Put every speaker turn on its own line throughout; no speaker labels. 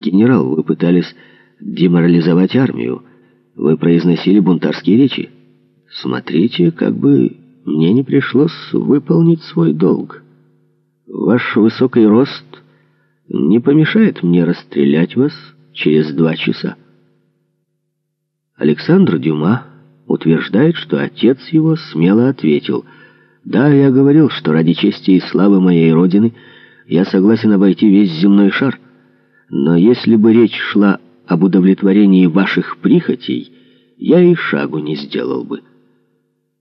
Генерал, вы пытались деморализовать армию. Вы произносили бунтарские речи. Смотрите, как бы мне не пришлось выполнить свой долг. Ваш высокий рост не помешает мне расстрелять вас через два часа. Александр Дюма утверждает, что отец его смело ответил, «Да, я говорил, что ради чести и славы моей родины я согласен обойти весь земной шар». Но если бы речь шла об удовлетворении ваших прихотей, я и шагу не сделал бы.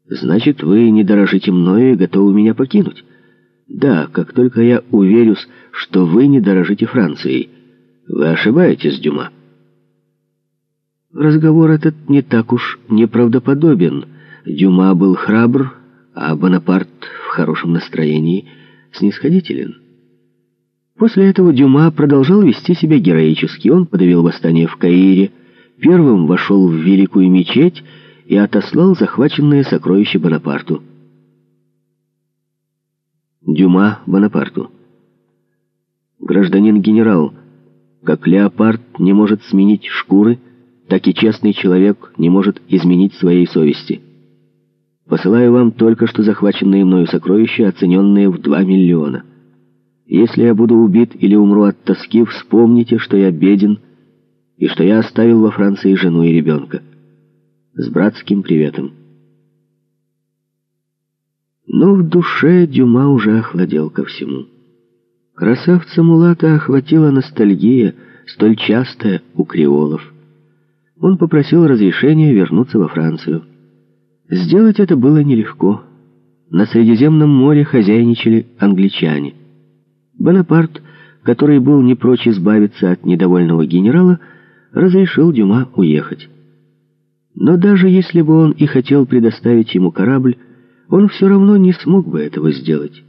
Значит, вы не дорожите мною и готовы меня покинуть? Да, как только я уверюсь, что вы не дорожите Францией. Вы ошибаетесь, Дюма. Разговор этот не так уж неправдоподобен. Дюма был храбр, а Бонапарт в хорошем настроении снисходителен. После этого Дюма продолжал вести себя героически. Он подавил восстание в Каире, первым вошел в Великую мечеть и отослал захваченные сокровища Бонапарту. Дюма Бонапарту. Гражданин-генерал, как леопард не может сменить шкуры, так и честный человек не может изменить своей совести. Посылаю вам только что захваченные мною сокровища, оцененные в 2 миллиона. Если я буду убит или умру от тоски, вспомните, что я беден и что я оставил во Франции жену и ребенка. С братским приветом. Но в душе Дюма уже охладел ко всему. Красавца Мулата охватила ностальгия, столь частая у креолов. Он попросил разрешения вернуться во Францию. Сделать это было нелегко. На Средиземном море хозяйничали англичане. Бонапарт, который был не прочь избавиться от недовольного генерала, разрешил Дюма уехать. Но даже если бы он и хотел предоставить ему корабль, он все равно не смог бы этого сделать.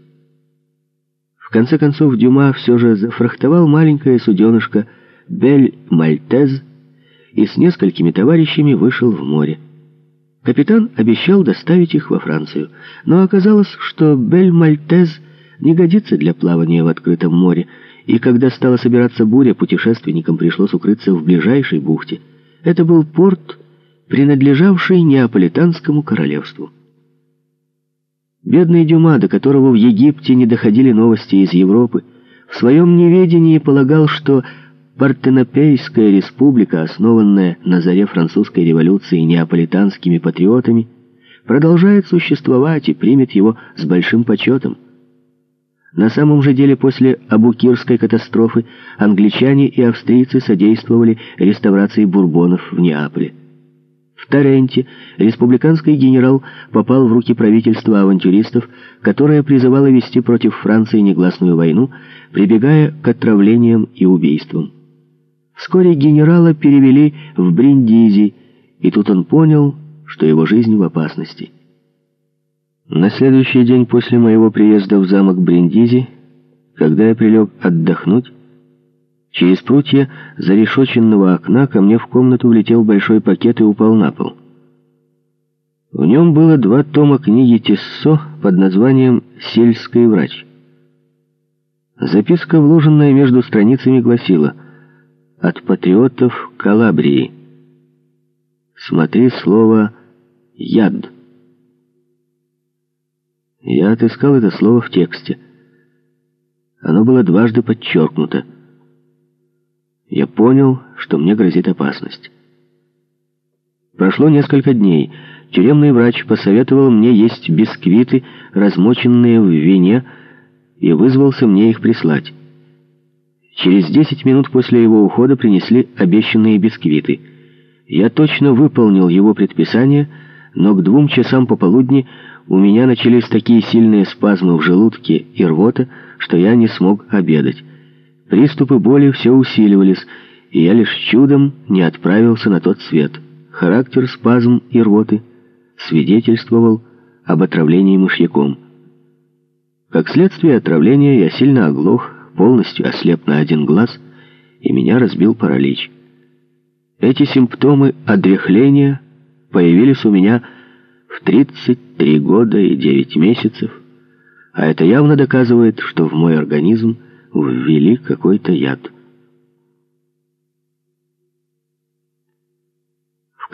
В конце концов, Дюма все же зафрахтовал маленькое суденышко «Бель Мальтез» и с несколькими товарищами вышел в море. Капитан обещал доставить их во Францию, но оказалось, что «Бель Мальтез» не годится для плавания в открытом море, и когда стала собираться буря, путешественникам пришлось укрыться в ближайшей бухте. Это был порт, принадлежавший Неаполитанскому королевству. Бедный Дюма, до которого в Египте не доходили новости из Европы, в своем неведении полагал, что Партенопейская республика, основанная на заре французской революции неаполитанскими патриотами, продолжает существовать и примет его с большим почетом. На самом же деле после Абукирской катастрофы англичане и австрийцы содействовали реставрации бурбонов в Неаполе. В Таренте республиканский генерал попал в руки правительства авантюристов, которое призывало вести против Франции негласную войну, прибегая к отравлениям и убийствам. Вскоре генерала перевели в Бриндизи, и тут он понял, что его жизнь в опасности. На следующий день после моего приезда в замок Бриндизи, когда я прилег отдохнуть, через прутья зарешоченного окна ко мне в комнату влетел большой пакет и упал на пол. В нем было два тома книги Тиссо под названием «Сельский врач». Записка, вложенная между страницами, гласила «От патриотов Калабрии». Смотри слово «яд». Я отыскал это слово в тексте. Оно было дважды подчеркнуто. Я понял, что мне грозит опасность. Прошло несколько дней. Тюремный врач посоветовал мне есть бисквиты, размоченные в вине, и вызвался мне их прислать. Через десять минут после его ухода принесли обещанные бисквиты. Я точно выполнил его предписание, но к двум часам пополудни у меня начались такие сильные спазмы в желудке и рвота, что я не смог обедать. Приступы боли все усиливались, и я лишь чудом не отправился на тот свет. Характер спазм и рвоты свидетельствовал об отравлении мышьяком. Как следствие отравления я сильно оглох, полностью ослеп на один глаз, и меня разбил паралич. Эти симптомы одряхления появились у меня в 33 года и 9 месяцев, а это явно доказывает, что в мой организм ввели какой-то яд.